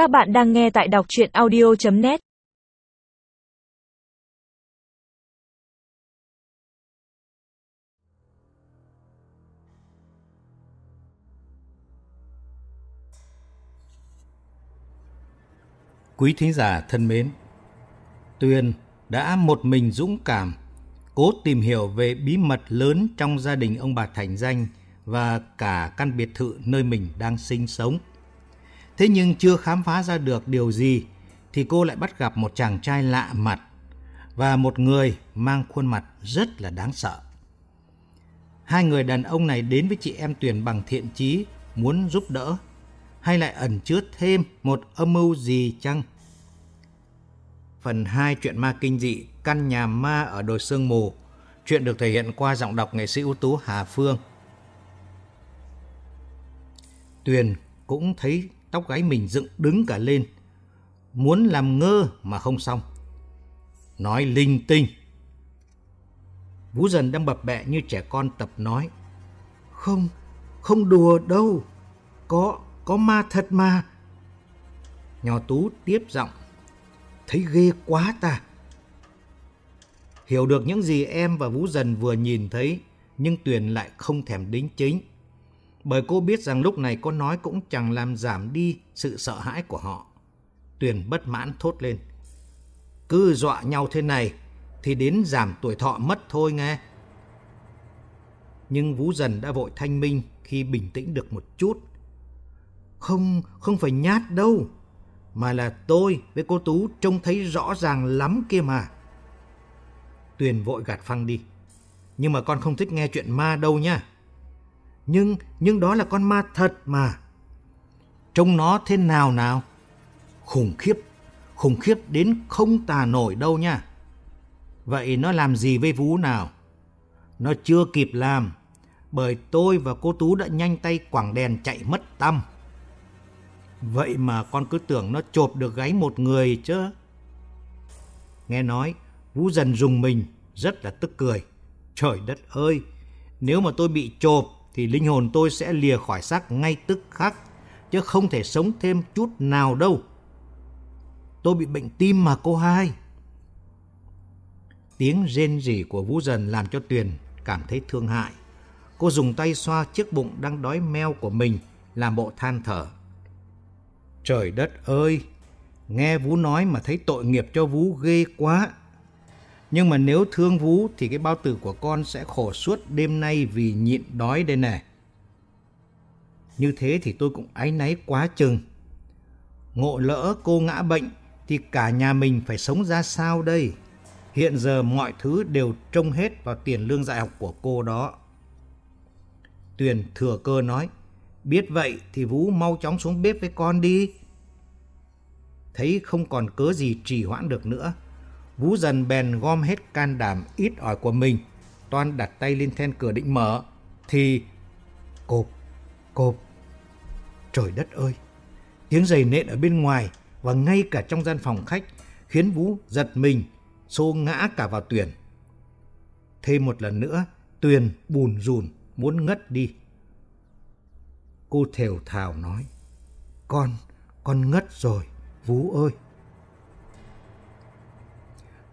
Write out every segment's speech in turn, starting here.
Các bạn đang nghe tại đọc chuyện audio.net Quý thính giả thân mến, Tuyền đã một mình dũng cảm, cố tìm hiểu về bí mật lớn trong gia đình ông bà Thành Danh và cả căn biệt thự nơi mình đang sinh sống. Thế nhưng chưa khám phá ra được điều gì thì cô lại bắt gặp một chàng trai lạ mặt và một người mang khuôn mặt rất là đáng sợ. Hai người đàn ông này đến với chị em Tuyền bằng thiện chí, muốn giúp đỡ, hay lại ẩn chứa thêm một âm mưu gì chăng? Phần 2 truyện ma kinh dị Căn nhà ma ở đồi sương mù. Chuyện được thể hiện qua giọng đọc nghệ sĩ ưu tú Hà Phương. Tuyền cũng thấy tóc gáy mình dựng đứng cả lên. Muốn làm ngơ mà không xong. Nói linh tinh. Vũ dần đang bập bẹ như trẻ con tập nói. Không, không đùa đâu. Có, có ma thật mà. Nhỏ Tú tiếp giọng. Thấy ghê quá ta. Hiểu được những gì em và Vũ Dần vừa nhìn thấy, nhưng Tuyền lại không thèm đính chính. Bởi cô biết rằng lúc này có nói cũng chẳng làm giảm đi sự sợ hãi của họ. Tuyền bất mãn thốt lên. Cứ dọa nhau thế này thì đến giảm tuổi thọ mất thôi nghe. Nhưng Vũ Dần đã vội thanh minh khi bình tĩnh được một chút. Không, không phải nhát đâu, mà là tôi với cô Tú trông thấy rõ ràng lắm kia mà. Tuyền vội gạt phăng đi. Nhưng mà con không thích nghe chuyện ma đâu nha. Nhưng, nhưng đó là con ma thật mà. Trông nó thế nào nào? Khủng khiếp, khủng khiếp đến không tà nổi đâu nha. Vậy nó làm gì với Vũ nào? Nó chưa kịp làm, bởi tôi và cô Tú đã nhanh tay quẳng đèn chạy mất tâm. Vậy mà con cứ tưởng nó chộp được gáy một người chứ. Nghe nói, Vũ dần dùng mình, rất là tức cười. Trời đất ơi, nếu mà tôi bị chộp thì linh hồn tôi sẽ lìa khỏi xác ngay tức khắc, chứ không thể sống thêm chút nào đâu. Tôi bị bệnh tim mà cô hai. Tiếng rên rỉ của Vũ Dần làm cho Tuyền cảm thấy thương hại. Cô dùng tay xoa chiếc bụng đang đói meo của mình, làm bộ than thở. Trời đất ơi, nghe Vũ nói mà thấy tội nghiệp cho Vũ ghê quá. Nhưng mà nếu thương Vũ thì cái bao tử của con sẽ khổ suốt đêm nay vì nhịn đói đây này. Như thế thì tôi cũng áy náy quá chừng. Ngộ lỡ cô ngã bệnh thì cả nhà mình phải sống ra sao đây? Hiện giờ mọi thứ đều trông hết vào tiền lương dạy học của cô đó. Tuyền thừa cơ nói, biết vậy thì Vũ mau chóng xuống bếp với con đi. Thấy không còn cớ gì trì hoãn được nữa, Vũ dần bèn gom hết can đảm ít ỏi của mình. Toan đặt tay lên then cửa định mở. Thì... Cộp, cộp. Trời đất ơi! Tiếng giày nện ở bên ngoài và ngay cả trong gian phòng khách khiến Vũ giật mình, xô ngã cả vào Tuyền. Thêm một lần nữa, Tuyền bùn rùn, muốn ngất đi. Cô thều thào nói, Con, con ngất rồi, Vũ ơi!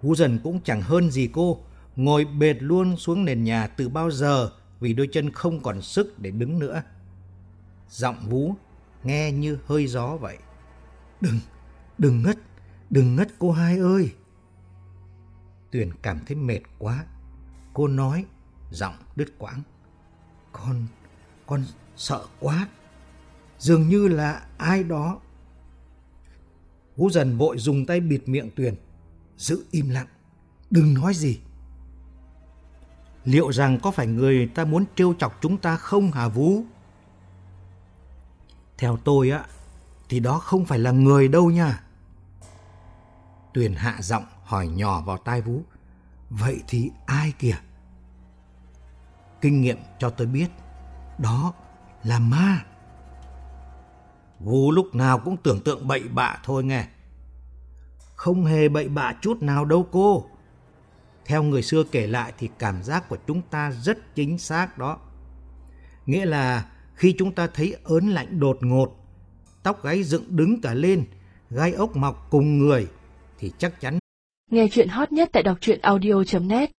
Hú dần cũng chẳng hơn gì cô, ngồi bệt luôn xuống nền nhà từ bao giờ vì đôi chân không còn sức để đứng nữa. Giọng Vũ nghe như hơi gió vậy. Đừng, đừng ngất, đừng ngất cô hai ơi. Tuyền cảm thấy mệt quá. Cô nói, giọng đứt quãng. Con, con sợ quá. Dường như là ai đó. Vũ dần vội dùng tay bịt miệng Tuyền giữ im lặng, đừng nói gì. Liệu rằng có phải người ta muốn trêu chọc chúng ta không hả Vũ? Theo tôi á, thì đó không phải là người đâu nha. Tuyền hạ giọng hỏi nhỏ vào tai Vũ. Vậy thì ai kìa? Kinh nghiệm cho tôi biết, đó là ma. Vũ lúc nào cũng tưởng tượng bậy bạ thôi nghe. Không hề bậy bạ chút nào đâu cô. Theo người xưa kể lại thì cảm giác của chúng ta rất chính xác đó. Nghĩa là khi chúng ta thấy ớn lạnh đột ngột, tóc gáy dựng đứng cả lên gai ốc mọc cùng người thì chắc chắn Nghe chuyện hot nhất tại đọc truyện audio.net